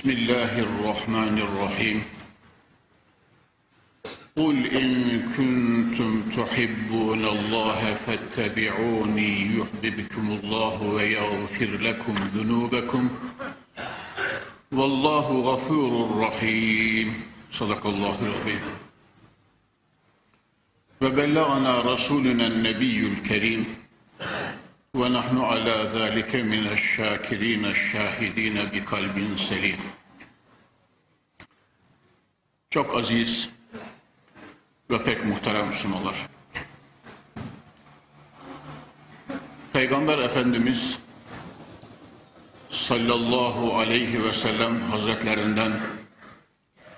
بسم الله الرحمن الرحيم. قل إن كنتم تحبون الله فاتبعوني يحببكم الله ويغفر لكم ذنوبكم. والله غفور رحيم. صدق الله العظيم. وبلغنا رسولنا النبي الكريم ونحن على ذلك من الشاكرين الشاهدين بقلب selim. Çok aziz ve pek muhterem Müslümanlar. Peygamber Efendimiz sallallahu aleyhi ve sellem hazretlerinden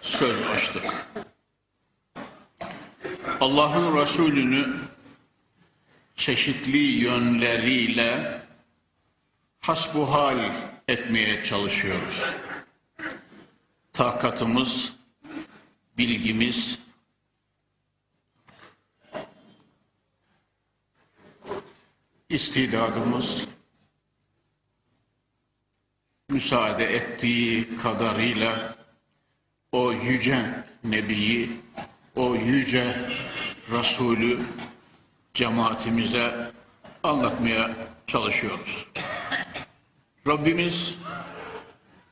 söz açtık. Allah'ın Resulünü çeşitli yönleriyle hasbuhal etmeye çalışıyoruz. Takatımız, bilgimiz, istidadımız müsaade ettiği kadarıyla o yüce Nebiyi, o yüce Resulü cemaatimize anlatmaya çalışıyoruz. Rabbimiz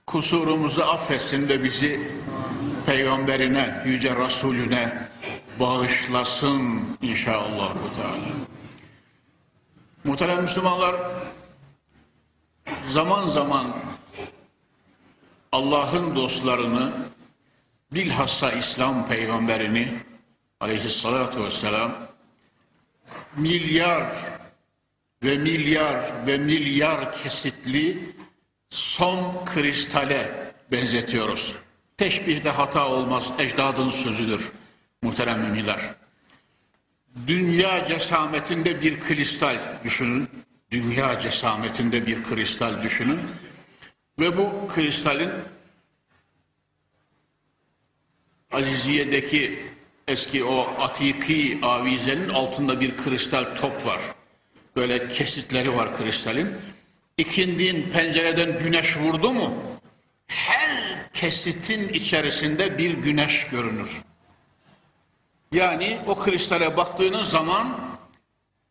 kusurumuzu affetsin de bizi peygamberine, yüce Resulüne bağışlasın inşallah. Teala. Muhterem Müslümanlar, zaman zaman Allah'ın dostlarını, bilhassa İslam peygamberini aleyhissalatu vesselam milyar ve milyar ve milyar kesitli son kristale benzetiyoruz. Teşbihde hata olmaz, ecdadın sözüdür muhterem müminler. Dünya cesametinde bir kristal düşünün. Dünya cesametinde bir kristal düşünün. Ve bu kristalin Aziziye'deki eski o atiki avizenin altında bir kristal top var. Böyle kesitleri var kristalin. İkindin pencereden güneş vurdu mu her kesitin içerisinde bir güneş görünür. Yani o kristale baktığınız zaman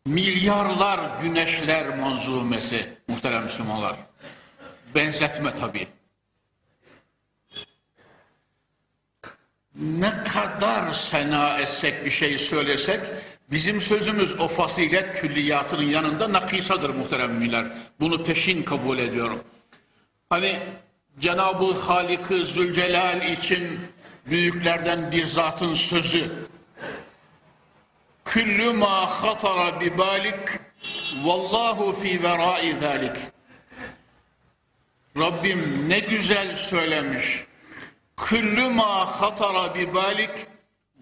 milyarlar güneşler manzumesi muhterem Müslümanlar. Benzetme tabii. Ne kadar sena etsek bir şey söylesek bizim sözümüz o fasilet külliyatının yanında nakisadır muhterem müminler. Bunu peşin kabul ediyorum. Hani Cenab-ı Halık-ı Zülcelal için büyüklerden bir zatın sözü Küllü ma hatara bi balik vallahu fi verai zalik Rabbim ne güzel söylemiş Küllü ma hatara bi balik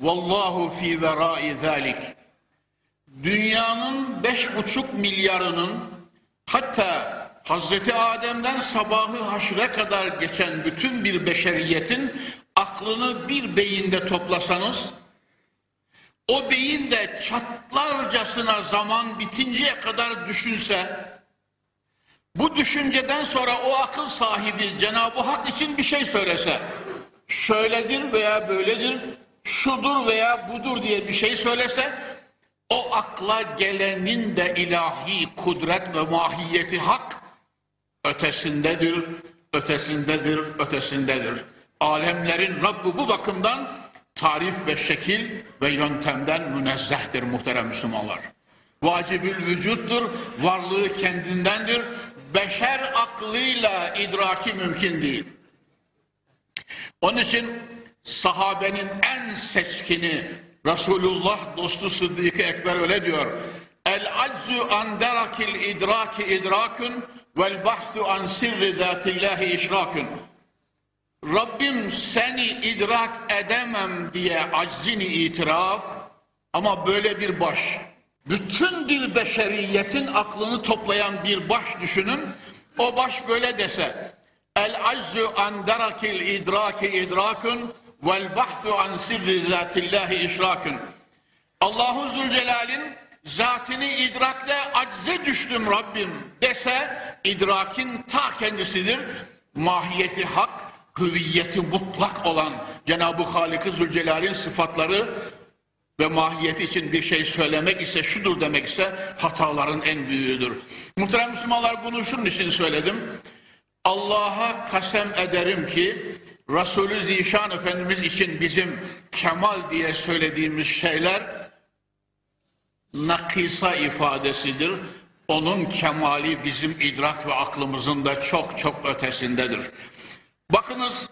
vallahu fi verai zalik. Dünyanın beş buçuk milyarının hatta Hazreti Adem'den sabahı haşre kadar geçen bütün bir beşeriyetin aklını bir beyinde toplasanız o beyin de çatlarcasına zaman bitinceye kadar düşünse bu düşünceden sonra o akıl sahibi Cenab-ı Hak için bir şey söylese şöyledir veya böyledir, şudur veya budur diye bir şey söylese, o akla gelenin de ilahi kudret ve mahiyeti hak ötesindedir, ötesindedir, ötesindedir. Alemlerin Rabbi bu bakımdan tarif ve şekil ve yöntemden münezzehtir muhterem Müslümanlar. Vacibül vücuttur, varlığı kendindendir. Beşer aklıyla idraki mümkün değil. Onun için sahabenin en seçkini Resulullah dostu Sıddık-ı Ekber öyle diyor. El aczu an derakil idraki idrakun vel bahsu an sirri zatillahi işrakun. Rabbim seni idrak edemem diye aczini itiraf ama böyle bir baş, bütün bir beşeriyetin aklını toplayan bir baş düşünün. O baş böyle dese, el azzu an darakil idraki idrakun vel bahsu an sirri zatillahi işrakun. Allahu Zülcelal'in zatini idrakle acze düştüm Rabbim dese idrakin ta kendisidir. Mahiyeti hak, hüviyeti mutlak olan Cenab-ı Halik-i Zülcelal'in sıfatları ve mahiyeti için bir şey söylemek ise şudur demek ise hataların en büyüğüdür. Muhterem Müslümanlar bunu şunun için söyledim. Allah'a kasem ederim ki Resulü Zişan Efendimiz için bizim kemal diye söylediğimiz şeyler nakisa ifadesidir. Onun kemali bizim idrak ve aklımızın da çok çok ötesindedir. Bakınız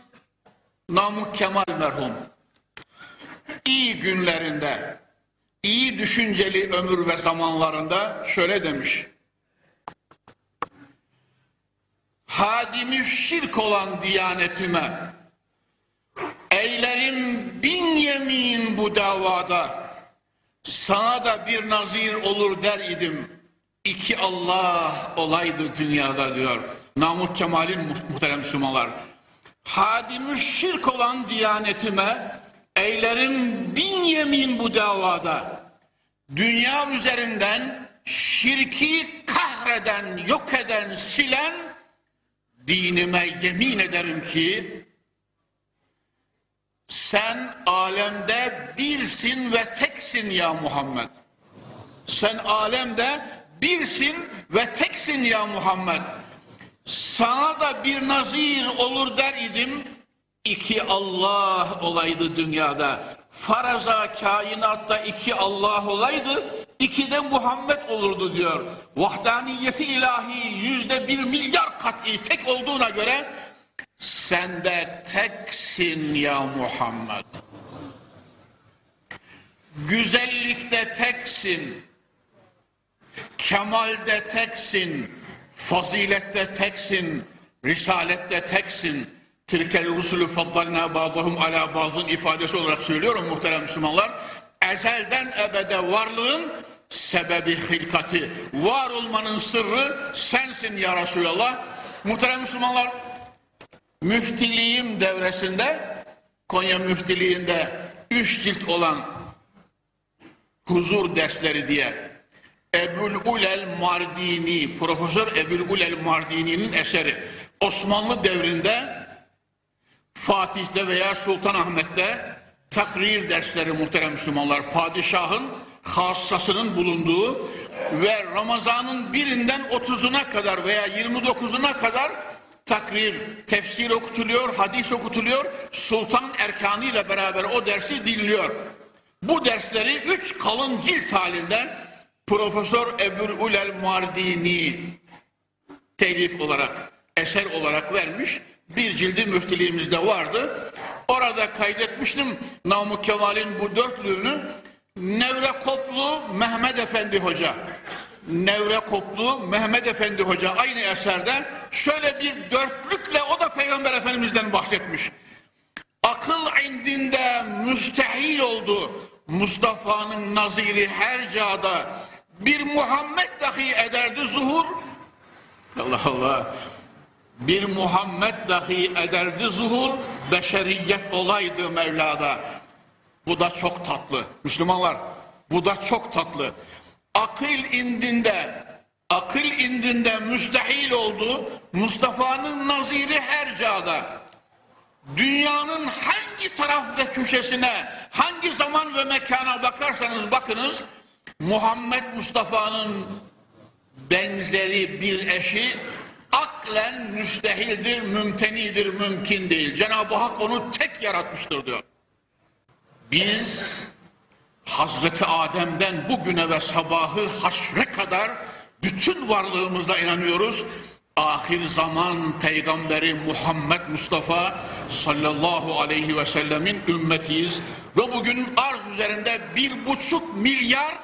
Namık Kemal merhum iyi günlerinde, iyi düşünceli ömür ve zamanlarında şöyle demiş. Hadimi şirk olan diyanetime eylerim bin yemin bu davada sana da bir nazir olur der idim. İki Allah olaydı dünyada diyor. Namık Kemal'in muhterem Müslümanlar. Hadimi şirk olan diyanetime eylerim bin yemin bu davada. Dünya üzerinden şirki kahreden, yok eden, silen dinime yemin ederim ki sen alemde birsin ve teksin ya Muhammed. Sen alemde birsin ve teksin ya Muhammed. Sana da bir nazir olur der idim. İki Allah olaydı dünyada. Faraza kainatta iki Allah olaydı. İki de Muhammed olurdu diyor. Vahdaniyeti ilahi yüzde bir milyar kat'i tek olduğuna göre sen de teksin ya Muhammed. Güzellikte teksin. Kemalde teksin. Fazilette teksin. Risalette teksin. Tilkel rusulü faddalna ba'dahum ala ba'dın ifadesi olarak söylüyorum muhterem Müslümanlar. Ezelden ebede varlığın sebebi hilkati. Var olmanın sırrı sensin ya Resulallah. Muhterem Müslümanlar müftiliğim devresinde Konya müftiliğinde üç cilt olan huzur dersleri diye Ebul Ulel Mardini, Profesör Ebul Ulel Mardini'nin eseri Osmanlı devrinde Fatih'te veya Sultanahmet'te takrir dersleri muhterem Müslümanlar padişahın hassasının bulunduğu ve Ramazan'ın birinden 30'una kadar veya 29'una kadar takrir, tefsir okutuluyor, hadis okutuluyor. Sultan erkanı ile beraber o dersi dinliyor. Bu dersleri üç kalın cilt halinde Profesör Ebul Ulel Mardini telif olarak, eser olarak vermiş. Bir cildi müftiliğimizde vardı. Orada kaydetmiştim Namık Kemal'in bu dörtlüğünü. Nevre Koplu Mehmet Efendi Hoca. Nevre Koplu Mehmet Efendi Hoca aynı eserde şöyle bir dörtlükle o da Peygamber Efendimiz'den bahsetmiş. Akıl indinde müstehil oldu. Mustafa'nın naziri her cağda bir Muhammed dahi ederdi zuhur. Allah Allah. Bir Muhammed dahi ederdi zuhur. Beşeriyet olaydı Mevla'da. Bu da çok tatlı. Müslümanlar bu da çok tatlı. Akıl indinde akıl indinde müstehil oldu. Mustafa'nın naziri her cağda. Dünyanın hangi taraf ve köşesine, hangi zaman ve mekana bakarsanız bakınız, Muhammed Mustafa'nın benzeri bir eşi aklen müstehildir, mümtenidir, mümkün değil. Cenab-ı Hak onu tek yaratmıştır diyor. Biz Hazreti Adem'den bugüne ve sabahı haşre kadar bütün varlığımızla inanıyoruz. Ahir zaman peygamberi Muhammed Mustafa sallallahu aleyhi ve sellemin ümmetiyiz. Ve bugün arz üzerinde bir buçuk milyar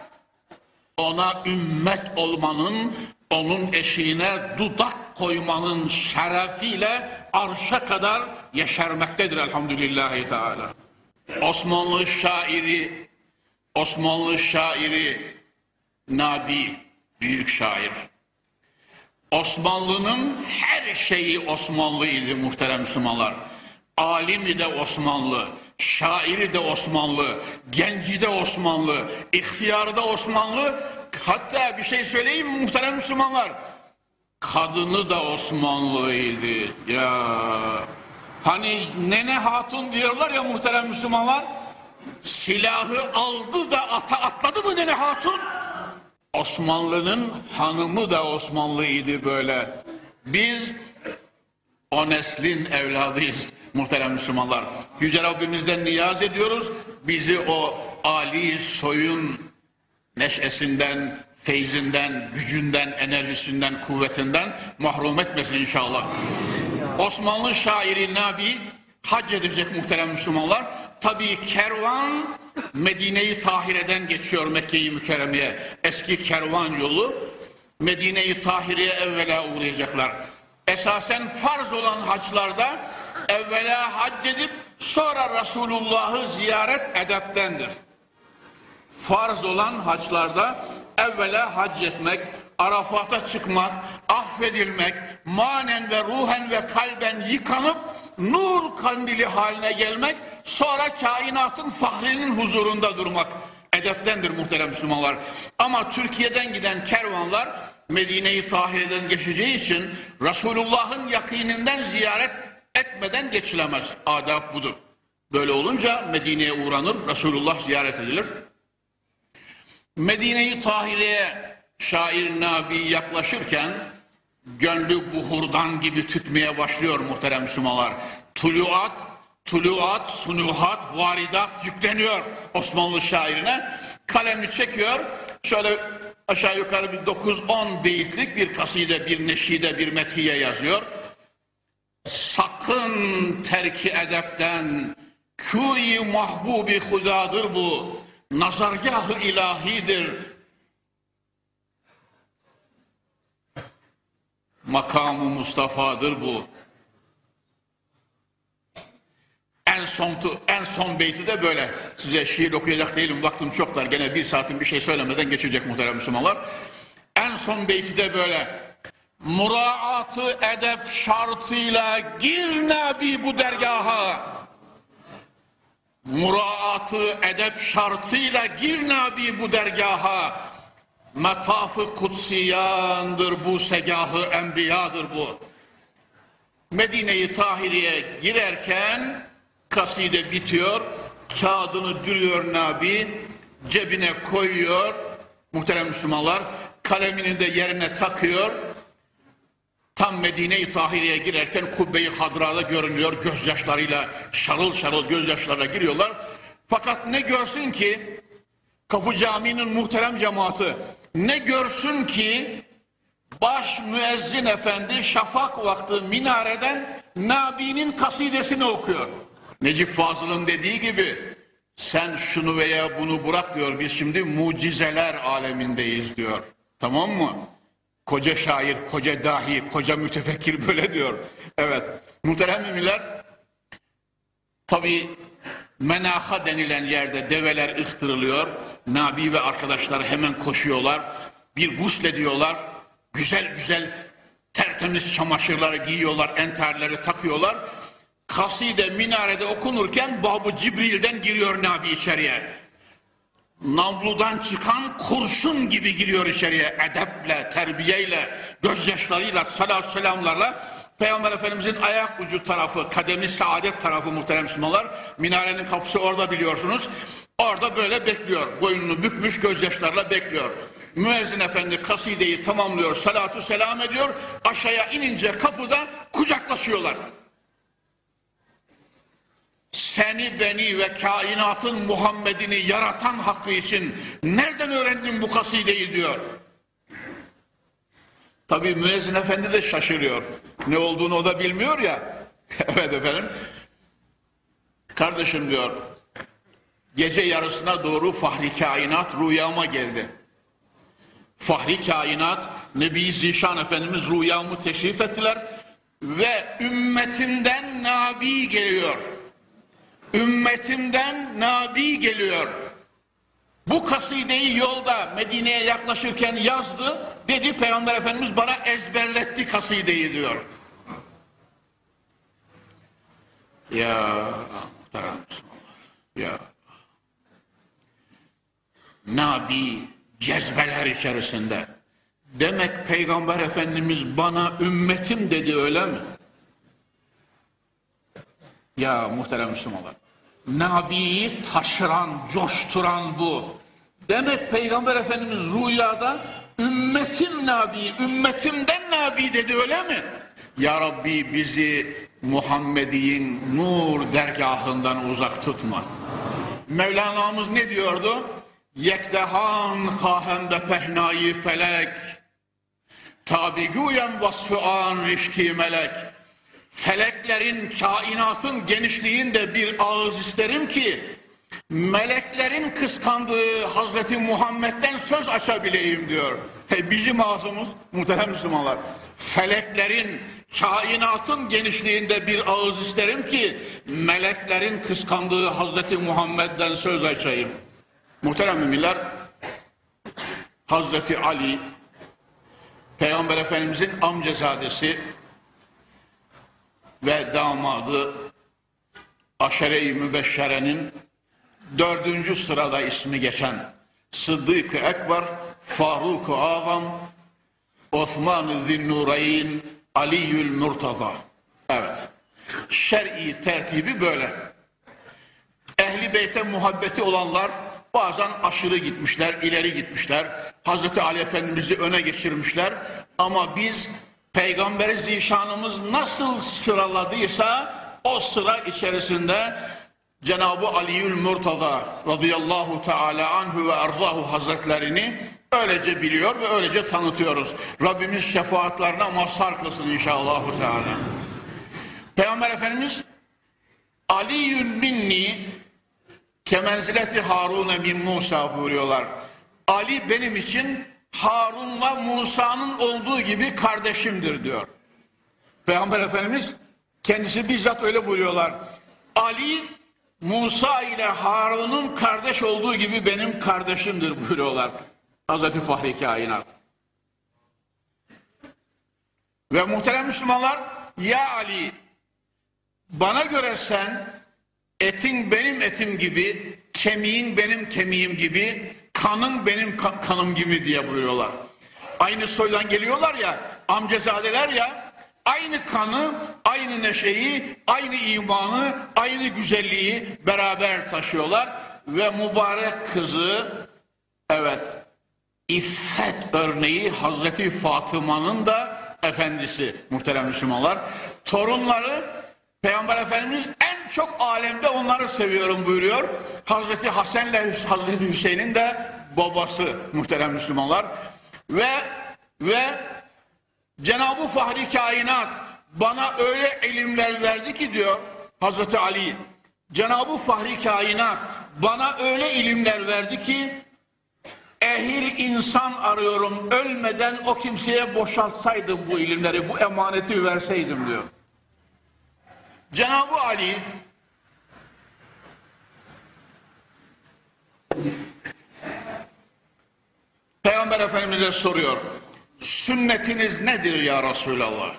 ona ümmet olmanın, onun eşiğine dudak koymanın şerefiyle arşa kadar yeşermektedir elhamdülillahi teala. Osmanlı şairi, Osmanlı şairi Nabi, büyük şair. Osmanlı'nın her şeyi Osmanlıydı muhterem Müslümanlar. Alimi de Osmanlı, şairi de Osmanlı, genci de Osmanlı, ihtiyarı da Osmanlı. Hatta bir şey söyleyeyim muhterem Müslümanlar? Kadını da Osmanlıydı. Ya hani Nene Hatun diyorlar ya muhterem Müslümanlar. Silahı aldı da ata atladı mı Nene Hatun? Osmanlı'nın hanımı da Osmanlıydı böyle. Biz o neslin evladıyız muhterem Müslümanlar. Yüce Rabbimizden niyaz ediyoruz. Bizi o Ali soyun neşesinden, feyzinden, gücünden, enerjisinden, kuvvetinden mahrum etmesin inşallah. Osmanlı şairi Nabi hac edecek muhterem Müslümanlar. Tabii kervan Medine-i Tahire'den geçiyor Mekke-i Mükerreme'ye. Eski kervan yolu Medine-i Tahire'ye evvela uğrayacaklar. Esasen farz olan haçlarda evvela hac edip sonra Resulullah'ı ziyaret edeptendir. Farz olan haçlarda evvela hac etmek, Arafat'a çıkmak, affedilmek, manen ve ruhen ve kalben yıkanıp nur kandili haline gelmek, sonra kainatın fahrinin huzurunda durmak edeptendir muhterem Müslümanlar. Ama Türkiye'den giden kervanlar Medine-i Tahire'den geçeceği için Resulullah'ın yakininden ziyaret etmeden geçilemez. Adab budur. Böyle olunca Medine'ye uğranır, Resulullah ziyaret edilir. Medine-i Tahire'ye şair Nabi yaklaşırken gönlü buhurdan gibi tütmeye başlıyor muhterem Müslümanlar. Tuluat, tuluat, sunuhat, varidat yükleniyor Osmanlı şairine. Kalemi çekiyor, şöyle aşağı yukarı bir 9-10 beyitlik bir kaside, bir neşide, bir metiye yazıyor. Sakın terki edepten, küyi mahbubi hudadır bu, nazargahı ilahidir, makamı Mustafa'dır bu. En son en son beyti de böyle. Size şiir okuyacak değilim. Vaktim çok dar. Gene bir saatin bir şey söylemeden geçecek muhterem Müslümanlar. En son beyti de böyle. Muraatı edep şartıyla gir Nabi bu dergaha. Muraatı edep şartıyla gir Nabi bu dergaha. Metafı kutsiyandır bu, segahı enbiyadır bu. Medine-i Tahiri'ye girerken kaside bitiyor, kağıdını dürüyor Nabi, cebine koyuyor, muhterem Müslümanlar, kalemini de yerine takıyor, tam Medine-i Tahiri'ye girerken kubbe-i hadrada görünüyor, gözyaşlarıyla, şarıl şarıl gözyaşlarla giriyorlar. Fakat ne görsün ki, Kapı Camii'nin muhterem cemaati, ne görsün ki baş müezzin efendi şafak vakti minareden Nabi'nin kasidesini okuyor. Necip Fazıl'ın dediği gibi sen şunu veya bunu bırak diyor biz şimdi mucizeler alemindeyiz diyor. Tamam mı? Koca şair, koca dahi, koca mütefekkir böyle diyor. Evet. Muhterem müminler tabi menaha denilen yerde develer ıhtırılıyor. Nabi ve arkadaşları hemen koşuyorlar. Bir guslediyorlar. Güzel güzel tertemiz çamaşırları giyiyorlar, enterleri takıyorlar. Kaside minarede okunurken Babı Cibril'den giriyor Nabi içeriye. Navludan çıkan kurşun gibi giriyor içeriye. Edeple, terbiyeyle, gözyaşlarıyla, salat selamlarla. Peygamber Efendimizin ayak ucu tarafı, kademi saadet tarafı muhterem Müslümanlar. Minarenin kapısı orada biliyorsunuz. Orada böyle bekliyor. Boynunu bükmüş gözyaşlarla bekliyor. Müezzin efendi kasideyi tamamlıyor, salatu selam ediyor. Aşağıya inince kapıda kucaklaşıyorlar. Seni, beni ve kainatın Muhammed'ini yaratan hakkı için nereden öğrendin bu kasideyi diyor. Tabi müezzin efendi de şaşırıyor. Ne olduğunu o da bilmiyor ya. evet efendim. Kardeşim diyor, Gece yarısına doğru fahri kainat rüyama geldi. Fahri kainat Nebi Zişan Efendimiz rüyamı teşrif ettiler. ve ümmetimden nabi geliyor. Ümmetimden nabi geliyor. Bu kasideyi yolda Medine'ye yaklaşırken yazdı. Dedi Peygamber Efendimiz bana ezberletti kasideyi diyor. Ya muhterem Ya Nabi cezbeler içerisinde. Demek Peygamber Efendimiz bana ümmetim dedi öyle mi? Ya muhterem Müslümanlar. Nabi'yi taşıran, coşturan bu. Demek Peygamber Efendimiz rüyada ümmetim Nabi, ümmetimden Nabi dedi öyle mi? Ya Rabbi bizi Muhammed'in nur dergahından uzak tutma. Mevlana'mız ne diyordu? Yekdehan kahem be pehnayı felek Tabi güyen vasfı an rişki melek Feleklerin, kainatın genişliğinde bir ağız isterim ki meleklerin kıskandığı Hazreti Muhammed'den söz açabileyim diyor. Hey, bizim ağzımız muhterem Müslümanlar. Feleklerin, kainatın genişliğinde bir ağız isterim ki meleklerin kıskandığı Hazreti Muhammed'den söz açayım. Muhterem müminler, Hazreti Ali, Peygamber Efendimizin amcazadesi ve damadı Aşere-i Mübeşşere'nin dördüncü sırada ismi geçen Sıddık-ı Ekber, Faruk-ı Azam, Osman-ı Zinnureyn, Ali'ül Murtaza. Evet. Şer'i tertibi böyle. Ehli beyte muhabbeti olanlar bazen aşırı gitmişler, ileri gitmişler. Hazreti Ali Efendimiz'i öne geçirmişler. Ama biz Peygamberi zişanımız nasıl sıraladıysa o sıra içerisinde Cenab-ı Aliül Murtaza radıyallahu teala anhu ve arzahu hazretlerini öylece biliyor ve öylece tanıtıyoruz. Rabbimiz şefaatlerine mazhar kılsın inşallah teala. Peygamber Efendimiz Aliyün minni kemenzileti Harun'e min Musa buyuruyorlar. Ali benim için Harun'la Musa'nın olduğu gibi kardeşimdir diyor. Peygamber Efendimiz kendisi bizzat öyle buyuruyorlar. Ali Musa ile Harun'un kardeş olduğu gibi benim kardeşimdir buyuruyorlar. Hazreti Fahri Kainat. Ve muhterem Müslümanlar ya Ali bana göre sen etin benim etim gibi, kemiğin benim kemiğim gibi, kanın benim kanım gibi diye buyuruyorlar. Aynı soydan geliyorlar ya, amcazadeler ya, aynı kanı, aynı neşeyi, aynı imanı, aynı güzelliği beraber taşıyorlar. Ve mübarek kızı, evet, iffet örneği Hazreti Fatıma'nın da efendisi muhterem Müslümanlar. Torunları Peygamber Efendimiz en çok alemde onları seviyorum buyuruyor. Hazreti Hasan ile Hazreti Hüseyin'in de babası muhterem Müslümanlar. Ve ve Cenab-ı Fahri Kainat bana öyle ilimler verdi ki diyor Hazreti Ali. Cenab-ı Fahri Kainat bana öyle ilimler verdi ki ehil insan arıyorum ölmeden o kimseye boşaltsaydım bu ilimleri bu emaneti verseydim diyor. Cenab-ı Ali Peygamber Efendimiz'e soruyor. Sünnetiniz nedir ya Resulallah?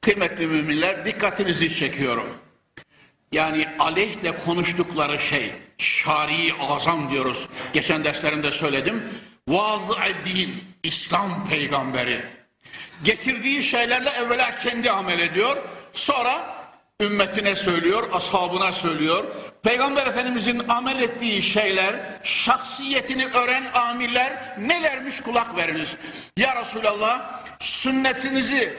Kıymetli müminler dikkatinizi çekiyorum. Yani aleyhle konuştukları şey, şari azam diyoruz. Geçen derslerimde söyledim. Vaaz-ı din, İslam peygamberi. Getirdiği şeylerle evvela kendi amel ediyor. Sonra ümmetine söylüyor, ashabına söylüyor. Peygamber Efendimizin amel ettiği şeyler, şahsiyetini öğren amirler nelermiş kulak veriniz. Ya Resulallah sünnetinizi,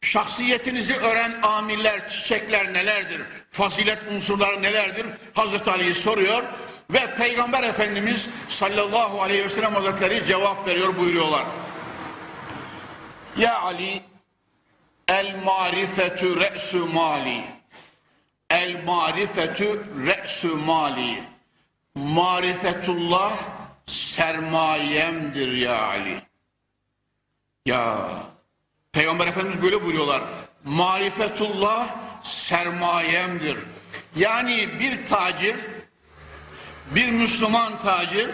şahsiyetinizi öğren amirler, çiçekler nelerdir? Fazilet unsurları nelerdir? Hazreti Ali'yi soruyor ve Peygamber Efendimiz sallallahu aleyhi ve sellem hazretleri cevap veriyor buyuruyorlar. Ya Ali El marifetü re'sü mali. El marifetü re'sü mali. Marifetullah sermayemdir ya Ali. Ya Peygamber Efendimiz böyle buyuruyorlar. Marifetullah sermayemdir. Yani bir tacir, bir Müslüman tacir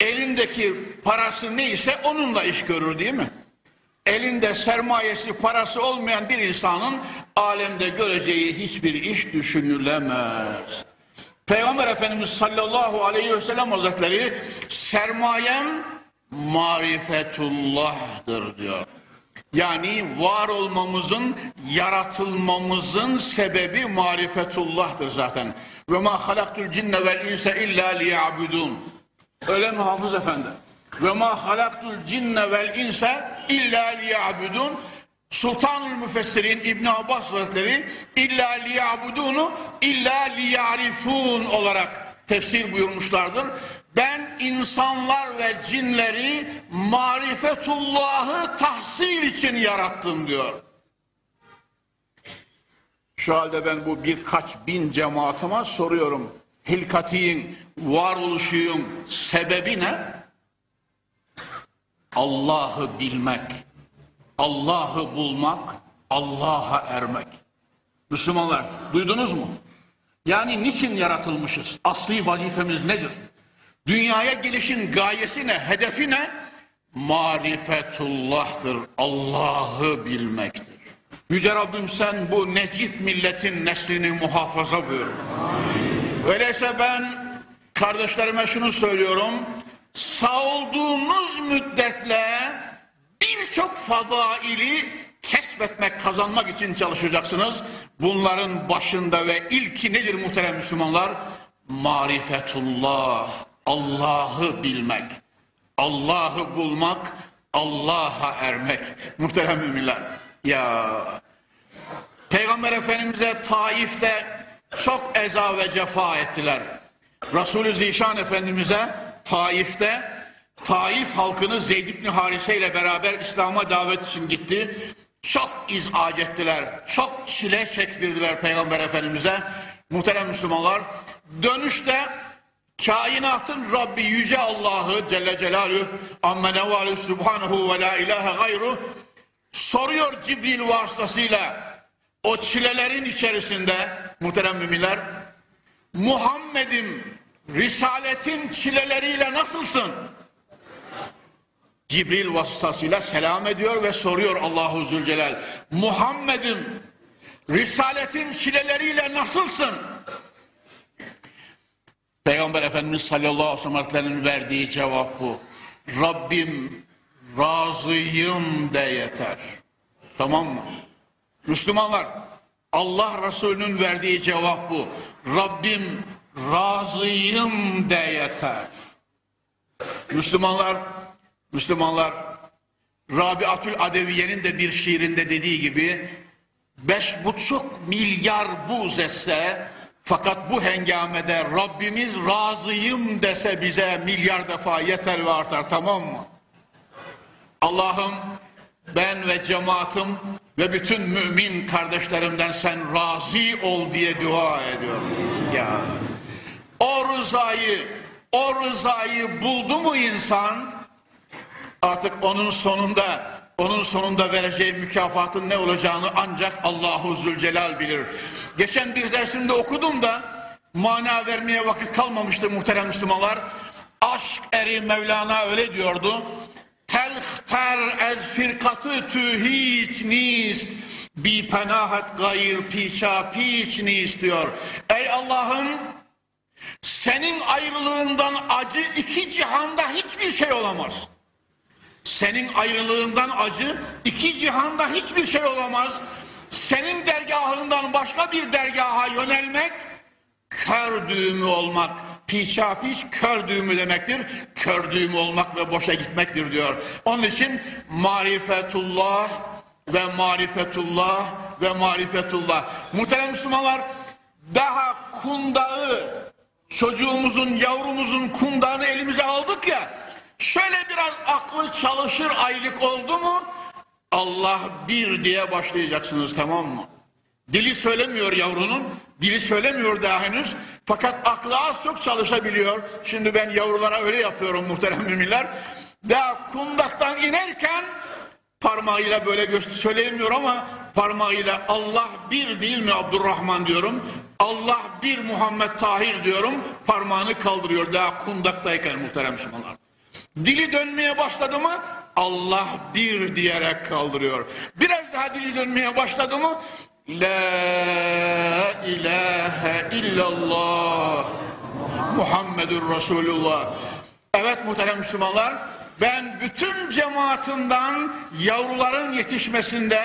elindeki parası neyse onunla iş görür değil mi? Elinde sermayesi parası olmayan bir insanın alemde göreceği hiçbir iş düşünülemez. Peygamber Efendimiz sallallahu aleyhi ve sellem hazretleri sermayem marifetullah'dır diyor. Yani var olmamızın, yaratılmamızın sebebi marifetullah'tır zaten. Ve ma halaktul cinne vel insa illa liya'budun. Öyle mi Hafız Efendi? Ve ma halaktul cinne vel insa illa liya'budun. Sultanul Müfessirin İbn Abbas Hazretleri illa liya'budunu illa liya'rifun olarak tefsir buyurmuşlardır. Ben insanlar ve cinleri marifetullahı tahsil için yarattım diyor. Şu halde ben bu birkaç bin cemaatime soruyorum. Hilkatiyin, varoluşuyun sebebi ne? Allah'ı bilmek, Allah'ı bulmak, Allah'a ermek. Müslümanlar duydunuz mu? Yani niçin yaratılmışız? Asli vazifemiz nedir? Dünyaya gelişin gayesi ne? Hedefi ne? Marifetullah'tır. Allah'ı bilmektir. Yüce Rabbim sen bu necip milletin neslini muhafaza buyur. Öyleyse ben kardeşlerime şunu söylüyorum. Sağ olduğunuz müddetle birçok fadaili kesbetmek, kazanmak için çalışacaksınız. Bunların başında ve ilki nedir muhterem Müslümanlar? Marifetullah, Allah'ı bilmek, Allah'ı bulmak, Allah'a ermek. Muhterem müminler. Ya Peygamber Efendimiz'e Taif'te çok eza ve cefa ettiler. Resulü Zişan Efendimiz'e Taif'te Taif halkını Zeyd ibn Harise ile beraber İslam'a davet için gitti. Çok izac ettiler. Çok çile çektirdiler Peygamber Efendimiz'e. Muhterem Müslümanlar. Dönüşte kainatın Rabbi Yüce Allah'ı Celle Celaluhu amme nevalu subhanahu ve la ilahe gayru soruyor Cibril vasıtasıyla o çilelerin içerisinde muhterem müminler Muhammed'im Risaletin çileleriyle nasılsın? Cibril vasıtasıyla selam ediyor ve soruyor Allahu Zülcelal. Muhammed'im Risaletin çileleriyle nasılsın? Peygamber Efendimiz sallallahu aleyhi ve sellem'in verdiği cevap bu. Rabbim razıyım de yeter. Tamam mı? Müslümanlar Allah Resulü'nün verdiği cevap bu. Rabbim razıyım de yeter. Müslümanlar Müslümanlar Rabiatül Adeviye'nin de bir şiirinde dediği gibi beş buçuk milyar buz etse fakat bu hengamede Rabbimiz razıyım dese bize milyar defa yeter ve artar tamam mı? Allah'ım ben ve cemaatim ve bütün mümin kardeşlerimden sen razı ol diye dua ediyorum. Ya o rızayı o rızayı buldu mu insan artık onun sonunda onun sonunda vereceği mükafatın ne olacağını ancak Allahu Zülcelal bilir. Geçen bir dersimde okudum da mana vermeye vakit kalmamıştı muhterem Müslümanlar. Aşk eri Mevlana öyle diyordu. Telhter ez firkatı tü hiç nist. Bi penahat gayr piça piç nist diyor. Ey Allah'ım senin ayrılığından acı iki cihanda hiçbir şey olamaz. Senin ayrılığından acı iki cihanda hiçbir şey olamaz. Senin dergahından başka bir dergaha yönelmek kör düğümü olmak. Piça piç kör düğümü demektir. Kör düğümü olmak ve boşa gitmektir diyor. Onun için marifetullah ve marifetullah ve marifetullah. Muhterem Müslümanlar daha kundağı çocuğumuzun yavrumuzun kundağını elimize aldık ya şöyle biraz aklı çalışır aylık oldu mu Allah bir diye başlayacaksınız tamam mı? Dili söylemiyor yavrunun, dili söylemiyor daha henüz. Fakat aklı az çok çalışabiliyor. Şimdi ben yavrulara öyle yapıyorum muhterem müminler. Daha kundaktan inerken parmağıyla böyle göster söyleyemiyor ama parmağıyla Allah bir değil mi Abdurrahman diyorum. Allah bir Muhammed Tahir diyorum. Parmağını kaldırıyor daha kundaktayken muhterem Müslümanlar. Dili dönmeye başladı mı Allah bir diyerek kaldırıyor. Biraz daha dili dönmeye başladı mı La ilahe illallah Muhammedur Resulullah. Evet muhterem Müslümanlar ben bütün cemaatinden yavruların yetişmesinde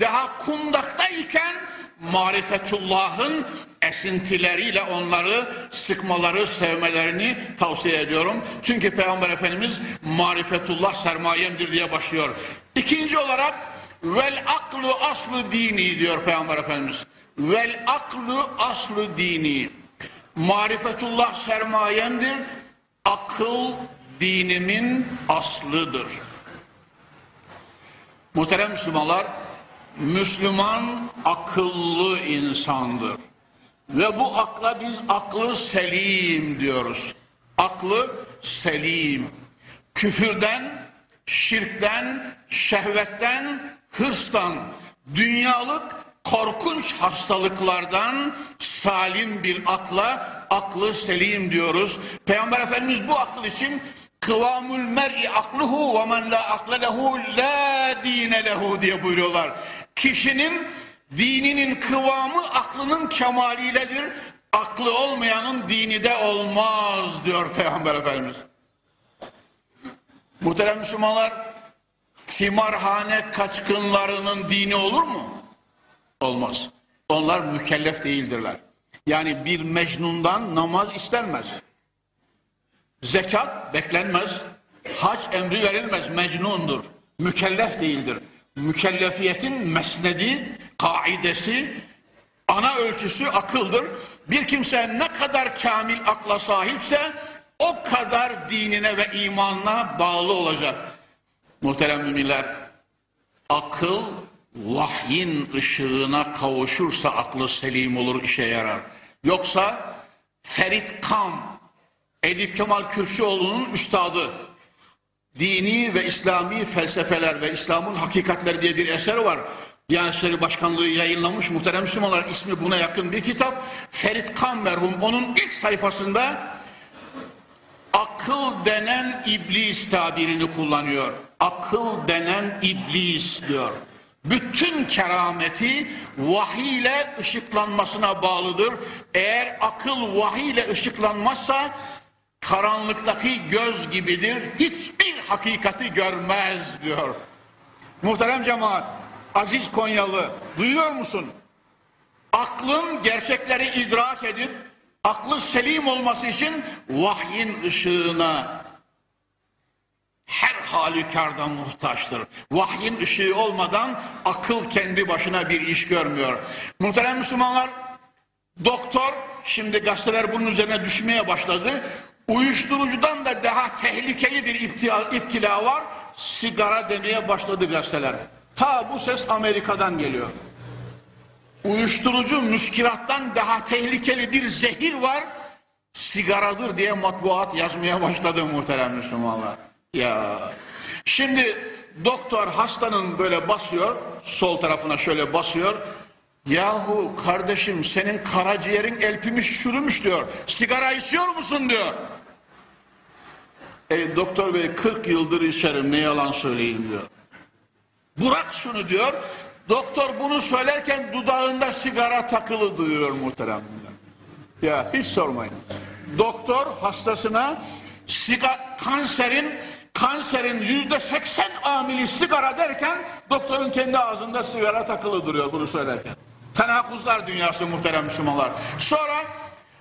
daha kundaktayken marifetullahın esintileriyle onları sıkmaları, sevmelerini tavsiye ediyorum. Çünkü Peygamber Efendimiz marifetullah sermayemdir diye başlıyor. İkinci olarak vel aklu aslu dini diyor Peygamber Efendimiz. Vel aklu aslu dini. Marifetullah sermayemdir. Akıl dinimin aslıdır. Muhterem Müslümanlar, Müslüman akıllı insandır. Ve bu akla biz aklı selim diyoruz. Aklı selim. Küfürden, şirkten, şehvetten, hırstan, dünyalık korkunç hastalıklardan salim bir akla aklı selim diyoruz. Peygamber Efendimiz bu akıl için kıvamul mer'i akluhu ve men la akle lehu la dine lehu diye buyuruyorlar. Kişinin dininin kıvamı aklının kemaliyledir. Aklı olmayanın dini de olmaz diyor Peygamber Efendimiz. Muhterem Müslümanlar, timarhane kaçkınlarının dini olur mu? Olmaz. Onlar mükellef değildirler. Yani bir mecnundan namaz istenmez. Zekat beklenmez. Hac emri verilmez. Mecnundur. Mükellef değildir. Mükellefiyetin mesnedi, kaidesi, ana ölçüsü akıldır. Bir kimse ne kadar kamil akla sahipse o kadar dinine ve imanına bağlı olacak. Muhterem müminler, akıl vahyin ışığına kavuşursa aklı selim olur, işe yarar. Yoksa Ferit Kam, Edip Kemal Kürkçüoğlu'nun üstadı, dini ve İslami felsefeler ve İslam'ın hakikatleri diye bir eser var. Diyanet İşleri Başkanlığı yayınlamış muhterem Müslümanlar ismi buna yakın bir kitap. Ferit Kam merhum onun ilk sayfasında akıl denen iblis tabirini kullanıyor. Akıl denen iblis diyor. Bütün kerameti vahiy ile ışıklanmasına bağlıdır. Eğer akıl vahiy ile ışıklanmazsa karanlıktaki göz gibidir. Hiçbir hakikati görmez diyor. Muhterem cemaat, aziz Konyalı duyuyor musun? Aklın gerçekleri idrak edip aklı selim olması için vahyin ışığına her halükarda muhtaçtır. Vahyin ışığı olmadan akıl kendi başına bir iş görmüyor. Muhterem Müslümanlar, doktor, şimdi gazeteler bunun üzerine düşmeye başladı. Uyuşturucudan da daha tehlikeli bir iptila, iptila var. Sigara demeye başladı gazeteler. Ta bu ses Amerika'dan geliyor. Uyuşturucu müskirattan daha tehlikeli bir zehir var. Sigaradır diye matbuat yazmaya başladı muhterem Müslümanlar. Ya şimdi doktor hastanın böyle basıyor, sol tarafına şöyle basıyor. Yahu kardeşim senin karaciğerin elpimiş çürümüş diyor. Sigara içiyor musun diyor. E, doktor bey 40 yıldır içerim ne yalan söyleyeyim diyor. Bırak şunu diyor. Doktor bunu söylerken dudağında sigara takılı duyuyor muhteremler. Ya hiç sormayın. Doktor hastasına siga, kanserin kanserin yüzde seksen amili sigara derken doktorun kendi ağzında sigara takılı duruyor bunu söylerken. Tenakuzlar dünyası muhterem Müslümanlar. Sonra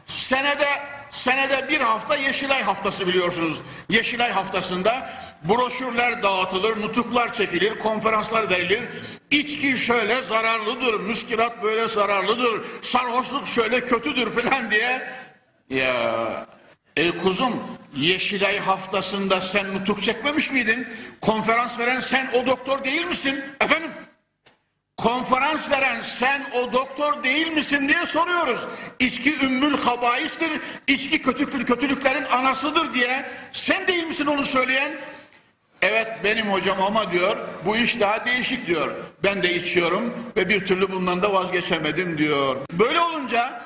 senede senede bir hafta Yeşilay haftası biliyorsunuz. Yeşilay haftasında broşürler dağıtılır, nutuklar çekilir, konferanslar verilir. İçki şöyle zararlıdır, müskirat böyle zararlıdır, sarhoşluk şöyle kötüdür falan diye. Ya Ey kuzum Yeşilay haftasında sen nutuk çekmemiş miydin? Konferans veren sen o doktor değil misin? Efendim? Konferans veren sen o doktor değil misin diye soruyoruz. İçki ümmül kabaistir, içki kötülük, kötülüklerin anasıdır diye sen değil misin onu söyleyen? Evet benim hocam ama diyor bu iş daha değişik diyor. Ben de içiyorum ve bir türlü bundan da vazgeçemedim diyor. Böyle olunca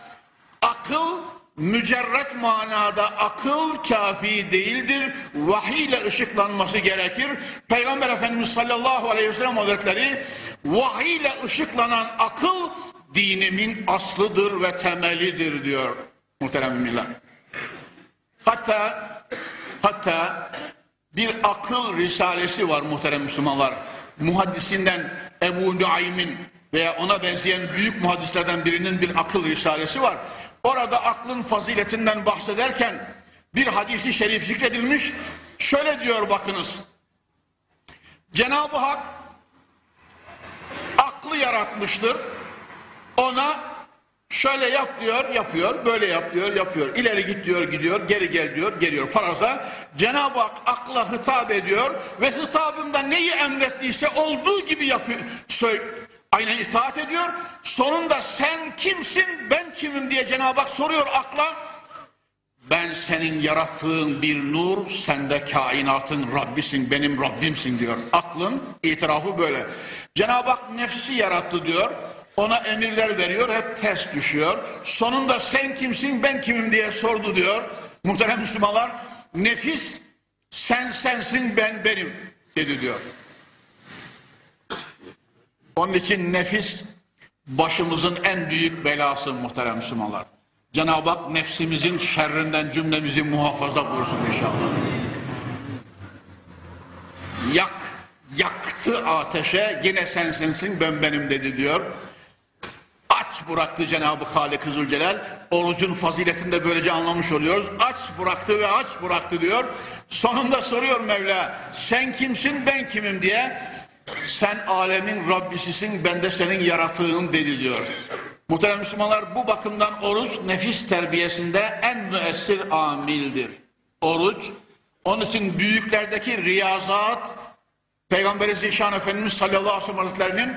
akıl mücerret manada akıl kafi değildir. Vahiy ile ışıklanması gerekir. Peygamber Efendimiz sallallahu aleyhi ve sellem hazretleri vahiy ile ışıklanan akıl dinimin aslıdır ve temelidir diyor muhterem müminler. Hatta hatta bir akıl risalesi var muhterem Müslümanlar. Muhaddisinden Ebu Nuaym'in veya ona benzeyen büyük muhaddislerden birinin bir akıl risalesi var. Orada aklın faziletinden bahsederken bir hadisi şerif zikredilmiş. Şöyle diyor bakınız. Cenab-ı Hak aklı yaratmıştır. Ona şöyle yap diyor, yapıyor, böyle yap diyor, yapıyor. İleri git diyor, gidiyor, geri gel diyor, geliyor. Faraza Cenab-ı Hak akla hitap ediyor ve hitabında neyi emrettiyse olduğu gibi yapıyor. Aynen itaat ediyor. Sonunda sen kimsin, ben kimim diye Cenab-ı Hak soruyor akla. Ben senin yarattığın bir nur, sen de kainatın Rabbisin, benim Rabbimsin diyor. Aklın itirafı böyle. Cenab-ı Hak nefsi yarattı diyor. Ona emirler veriyor, hep ters düşüyor. Sonunda sen kimsin, ben kimim diye sordu diyor. Muhterem Müslümanlar, nefis sen sensin, ben benim dedi diyor. Onun için nefis başımızın en büyük belası muhterem Müslümanlar. Cenab-ı Hak nefsimizin şerrinden cümlemizi muhafaza buyursun inşallah. Yak, yaktı ateşe yine sen sensin ben benim dedi diyor. Aç bıraktı Cenab-ı Halik-i. Orucun faziletini de böylece anlamış oluyoruz. Aç bıraktı ve aç bıraktı diyor. Sonunda soruyor Mevla sen kimsin ben kimim diye. Sen alemin Rabbisisin ben de senin yaratığın dedi diyor. Muhterem Müslümanlar bu bakımdan oruç nefis terbiyesinde en müessir amildir. Oruç onun için büyüklerdeki riyazat Peygamberi Zişan Efendimiz sallallahu aleyhi ve sellem hazretlerinin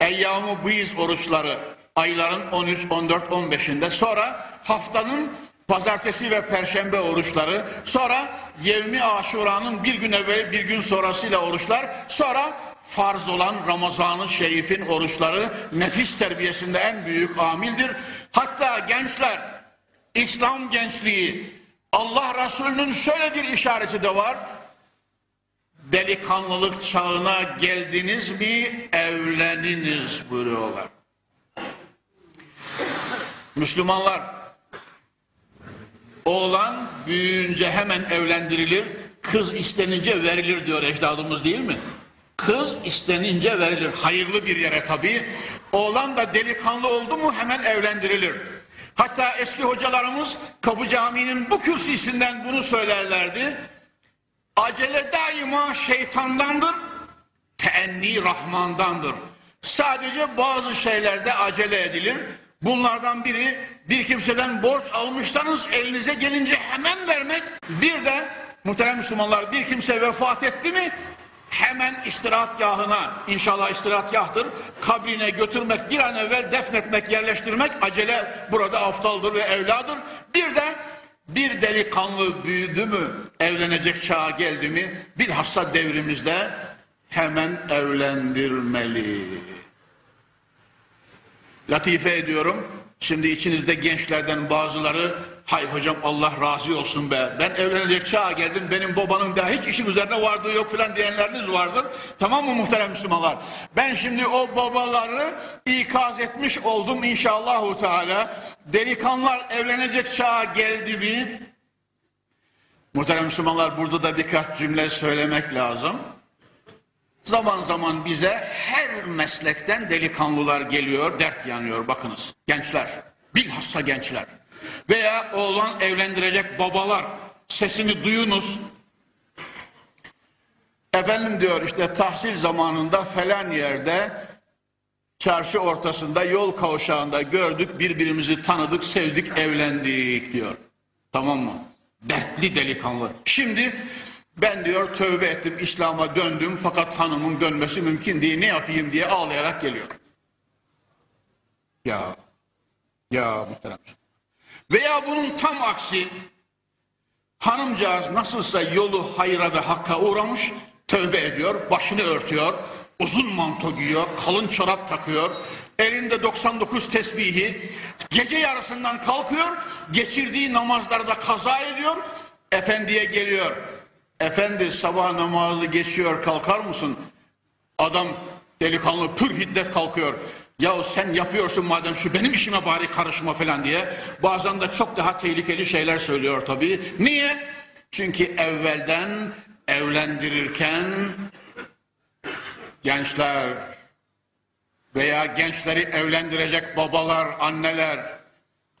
Eyyam-ı Bıyız oruçları ayların 13, 14, 15'inde sonra haftanın pazartesi ve perşembe oruçları sonra Yevmi Aşura'nın bir gün evvel bir gün sonrasıyla oruçlar sonra farz olan Ramazan-ı Şerif'in oruçları nefis terbiyesinde en büyük amildir. Hatta gençler İslam gençliği Allah Resulü'nün şöyle bir işareti de var delikanlılık çağına geldiniz mi evleniniz buyuruyorlar. Müslümanlar oğlan büyüyünce hemen evlendirilir, kız istenince verilir diyor ecdadımız değil mi? Kız istenince verilir. Hayırlı bir yere tabii. Oğlan da delikanlı oldu mu hemen evlendirilir. Hatta eski hocalarımız Kapı Camii'nin bu kürsüsünden bunu söylerlerdi. Acele daima şeytandandır, teenni Rahmandandır. Sadece bazı şeylerde acele edilir. Bunlardan biri bir kimseden borç almışsanız elinize gelince hemen vermek. Bir de muhterem Müslümanlar bir kimse vefat etti mi hemen istirahatgahına inşallah istirahatgahtır kabrine götürmek bir an evvel defnetmek yerleştirmek acele burada aftaldır ve evladır. Bir de bir delikanlı büyüdü mü, evlenecek çağa geldi mi, bilhassa devrimizde hemen evlendirmeli. Latife ediyorum, şimdi içinizde gençlerden bazıları, hay hocam Allah razı olsun be, ben evlenecek çağa geldim, benim babanın da hiç işim üzerine vardığı yok filan diyenleriniz vardır. Tamam mı muhterem Müslümanlar? Ben şimdi o babaları ikaz etmiş oldum inşallahu teala. Delikanlar evlenecek çağa geldi mi? Muhterem Müslümanlar burada da birkaç cümle söylemek lazım. Zaman zaman bize her meslekten delikanlılar geliyor, dert yanıyor bakınız. Gençler, bilhassa gençler. Veya oğlan evlendirecek babalar, sesini duyunuz. Efendim diyor işte tahsil zamanında falan yerde çarşı ortasında yol kavşağında gördük birbirimizi tanıdık sevdik evlendik diyor. Tamam mı? Dertli delikanlı. Şimdi ben diyor tövbe ettim İslam'a döndüm fakat hanımın dönmesi mümkün değil ne yapayım diye ağlayarak geliyor. Ya ya muhterem. Veya bunun tam aksi Hanımcağız nasılsa yolu hayra ve hakka uğramış, tövbe ediyor, başını örtüyor, uzun manto giyiyor, kalın çorap takıyor, elinde 99 tesbihi, gece yarısından kalkıyor, geçirdiği namazlarda kaza ediyor, efendiye geliyor. Efendi sabah namazı geçiyor kalkar mısın? Adam delikanlı pür hiddet kalkıyor. Ya sen yapıyorsun madem şu benim işime bari karışma falan diye. Bazen de çok daha tehlikeli şeyler söylüyor tabii. Niye? Çünkü evvelden evlendirirken gençler veya gençleri evlendirecek babalar, anneler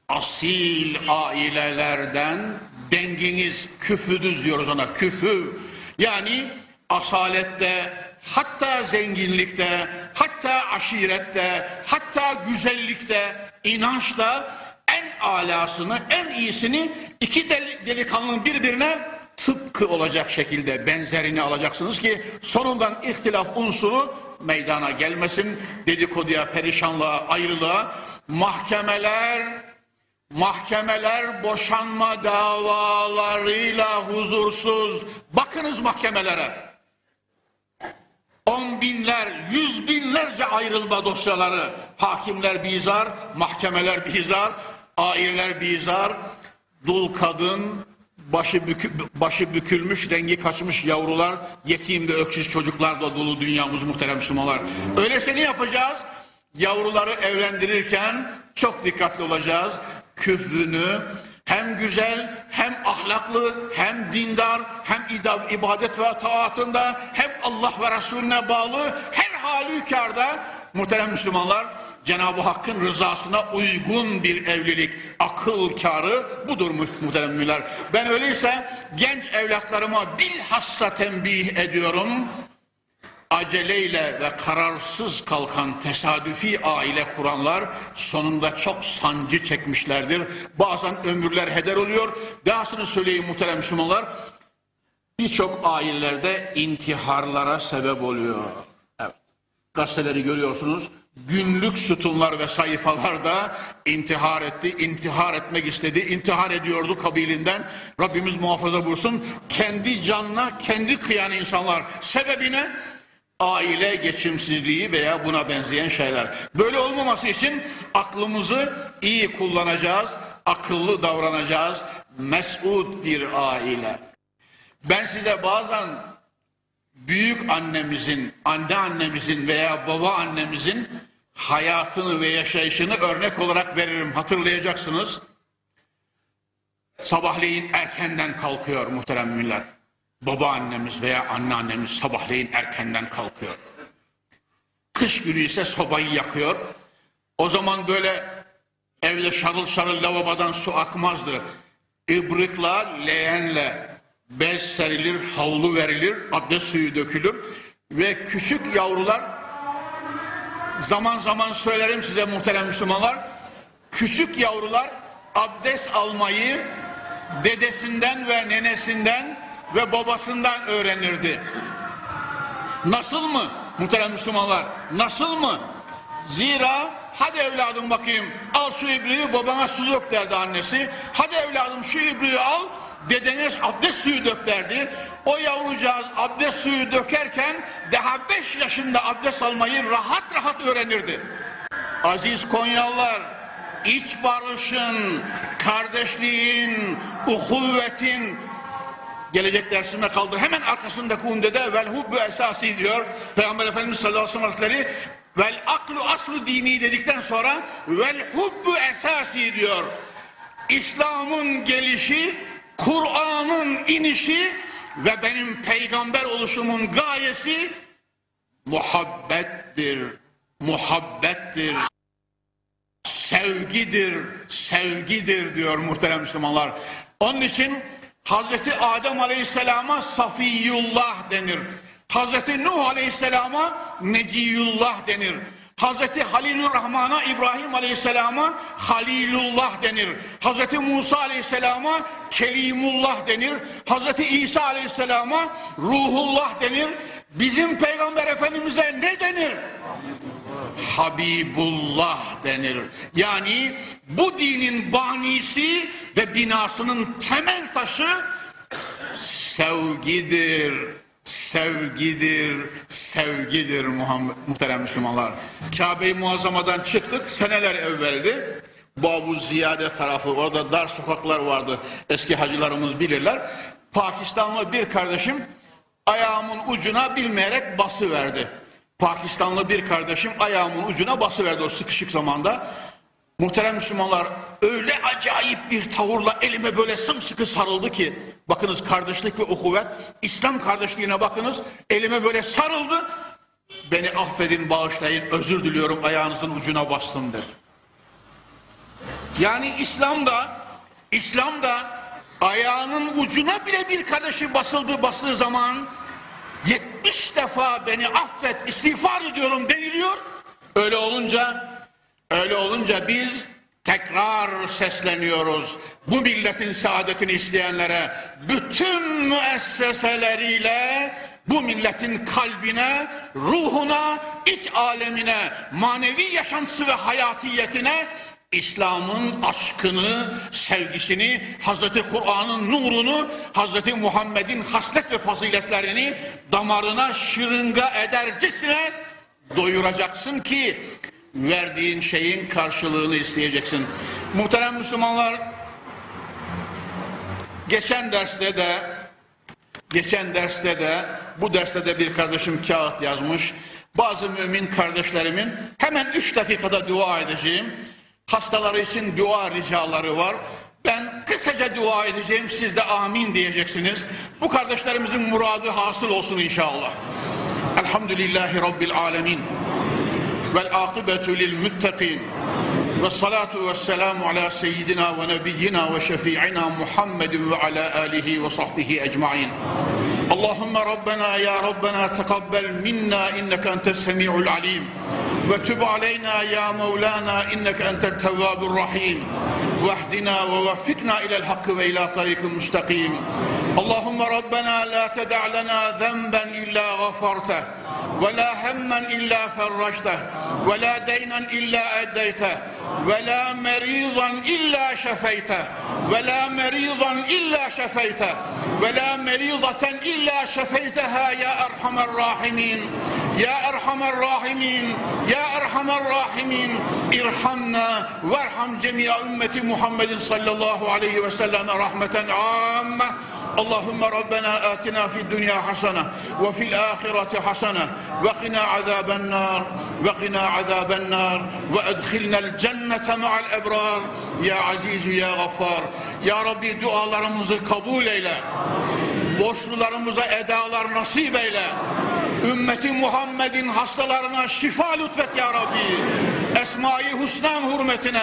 asil ailelerden denginiz küfüdüz diyoruz ona küfü. Yani asalette hatta zenginlikte hatta aşirette hatta güzellikte inançta en alasını en iyisini iki del delikanlının birbirine tıpkı olacak şekilde benzerini alacaksınız ki sonundan ihtilaf unsuru meydana gelmesin dedikoduya perişanlığa ayrılığa mahkemeler mahkemeler boşanma davalarıyla huzursuz bakınız mahkemelere on binler, yüz binlerce ayrılma dosyaları, hakimler bizar, mahkemeler bizar, aileler bizar, dul kadın, başı, bükü, başı bükülmüş, rengi kaçmış yavrular, yetim ve öksüz çocuklar da dolu dünyamız muhterem Müslümanlar. Öyleyse ne yapacağız? Yavruları evlendirirken çok dikkatli olacağız. Küfrünü, hem güzel hem ahlaklı hem dindar hem ibadet ve taatında hem Allah ve Resulüne bağlı her halükarda muhterem Müslümanlar Cenab-ı Hakk'ın rızasına uygun bir evlilik akıl karı budur muhterem müller. Ben öyleyse genç evlatlarıma bilhassa tembih ediyorum aceleyle ve kararsız kalkan tesadüfi aile kuranlar sonunda çok sancı çekmişlerdir. Bazen ömürler heder oluyor. Dahasını söyleyeyim muhterem Müslümanlar. Birçok ailelerde intiharlara sebep oluyor. Evet. Gazeteleri görüyorsunuz. Günlük sütunlar ve sayfalarda intihar etti, intihar etmek istedi, intihar ediyordu kabilinden. Rabbimiz muhafaza buyursun. Kendi canına kendi kıyan insanlar. Sebebine aile geçimsizliği veya buna benzeyen şeyler. Böyle olmaması için aklımızı iyi kullanacağız, akıllı davranacağız. Mesud bir aile. Ben size bazen büyük annemizin, anne annemizin veya baba annemizin hayatını ve yaşayışını örnek olarak veririm. Hatırlayacaksınız. Sabahleyin erkenden kalkıyor muhterem müminler babaannemiz veya anneannemiz sabahleyin erkenden kalkıyor. Kış günü ise sobayı yakıyor. O zaman böyle evde şarıl şarıl lavabodan su akmazdı. İbrikla, leğenle bez serilir, havlu verilir, abdest suyu dökülür ve küçük yavrular zaman zaman söylerim size muhterem Müslümanlar küçük yavrular abdest almayı dedesinden ve nenesinden ve babasından öğrenirdi. Nasıl mı muhterem Müslümanlar? Nasıl mı? Zira hadi evladım bakayım al şu ibriği babana su dök derdi annesi. Hadi evladım şu ibriği al dedene abdest suyu dök derdi. O yavrucağız abdest suyu dökerken daha beş yaşında abdest almayı rahat rahat öğrenirdi. Aziz Konyalılar iç barışın, kardeşliğin, uhuvvetin, gelecek dersime kaldı. Hemen arkasındaki umdede vel hubbu esası diyor. Peygamber Efendimiz sallallahu aleyhi ve sellem hazretleri vel aklu aslu dini dedikten sonra vel hubbu esası diyor. İslam'ın gelişi, Kur'an'ın inişi ve benim peygamber oluşumun gayesi muhabbettir. Muhabbettir. Sevgidir, sevgidir diyor muhterem Müslümanlar. Onun için Hazreti Adem Aleyhisselam'a Safiyullah denir. Hazreti Nuh Aleyhisselam'a Neciyullah denir. Hazreti Halilur Rahman'a İbrahim Aleyhisselam'a Halilullah denir. Hazreti Musa Aleyhisselam'a Kelimullah denir. Hazreti İsa Aleyhisselam'a Ruhullah denir. Bizim Peygamber Efendimiz'e ne denir? Habibullah denir. Yani bu dinin banisi ve binasının temel taşı sevgidir, sevgidir, sevgidir Muhammed, muhterem Müslümanlar. Kabe-i Muazzama'dan çıktık, seneler evveldi. Babu Ziyade tarafı, orada dar sokaklar vardı. Eski hacılarımız bilirler. Pakistanlı bir kardeşim ayağımın ucuna bilmeyerek bası verdi. Pakistanlı bir kardeşim ayağımın ucuna bası verdi o sıkışık zamanda. Muhterem Müslümanlar öyle acayip bir tavırla elime böyle sımsıkı sarıldı ki bakınız kardeşlik ve ukuvvet İslam kardeşliğine bakınız elime böyle sarıldı beni affedin bağışlayın özür diliyorum ayağınızın ucuna bastım dedi. Yani İslam'da İslam'da ayağının ucuna bile bir kardeşi basıldı bastığı zaman 70 defa beni affet istiğfar ediyorum deniliyor. Öyle olunca öyle olunca biz tekrar sesleniyoruz. Bu milletin saadetini isteyenlere bütün müesseseleriyle bu milletin kalbine, ruhuna, iç alemine, manevi yaşantısı ve hayatiyetine İslam'ın aşkını, sevgisini, Hazreti Kur'an'ın nurunu, Hazreti Muhammed'in haslet ve faziletlerini damarına şırınga edercesine doyuracaksın ki verdiğin şeyin karşılığını isteyeceksin. Muhterem Müslümanlar, geçen derste de geçen derste de bu derste de bir kardeşim kağıt yazmış. Bazı mümin kardeşlerimin hemen üç dakikada dua edeceğim. Hastaları için dua ricaları var. Ben kısaca dua edeceğim, siz de amin diyeceksiniz. Bu kardeşlerimizin muradı hasıl olsun inşallah. Elhamdülillahi Rabbil alemin. Vel akıbetü lil müttekin. Ve salatu ve selamu ala seyyidina ve nebiyyina ve şefi'ina Muhammedin ve ala alihi ve sahbihi ecmain. Allahümme Rabbena ya Rabbena tekabbel minna inneke entes semi'ul alim. وتب علينا يا مولانا إنك أنت التواب الرحيم. واهدنا ووفقنا إلى الحق وإلى طريق مستقيم. اللهم ربنا لا تدع لنا ذنبا إلا غفرته ولا هما إلا فرجته ولا دينا إلا أديته ولا مريضا إلا شفيته ولا مريضا إلا شفيته ولا مريضة إلا شفيتها يا أرحم الراحمين. يا أرحم الراحمين يا أرحم الراحمين ارحمنا وارحم جميع أمة محمد صلى الله عليه وسلم رحمة عامة. اللهم ربنا آتنا في الدنيا حسنة وفي الآخرة حسنة وقنا عذاب النار وقنا عذاب النار وأدخلنا الجنة مع الأبرار. يا عزيز يا غفار يا ربي dualarımızı kabul eyle borçlularımıza edalar nasip eyle. Ümmeti Muhammed'in hastalarına şifa lütfet ya Rabbi. Esma-i Hüsna'nın hürmetine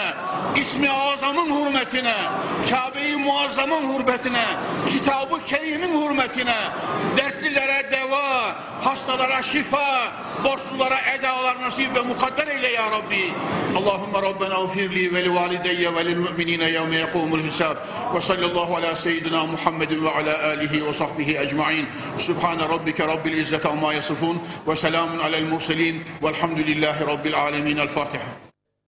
ismi azamın hürmetine Kabe-i Muazzam'ın hürmetine kitabı kerimin hürmetine dertlilere deva hastalara şifa borçlulara edalar nasip ve mukadder eyle ya Rabbi. Allahümme Rabbena ufirli ve li valideyye ve lil müminine yevme yekumul hisab. Ve sallallahu ala seyyidina Muhammedin ve ala alihi ve sahbihi ecma'in. Sübhane Rabbike Rabbil İzzet amma yasifun ve selamun alel murselin. Velhamdülillahi Rabbil alemin. El Fatiha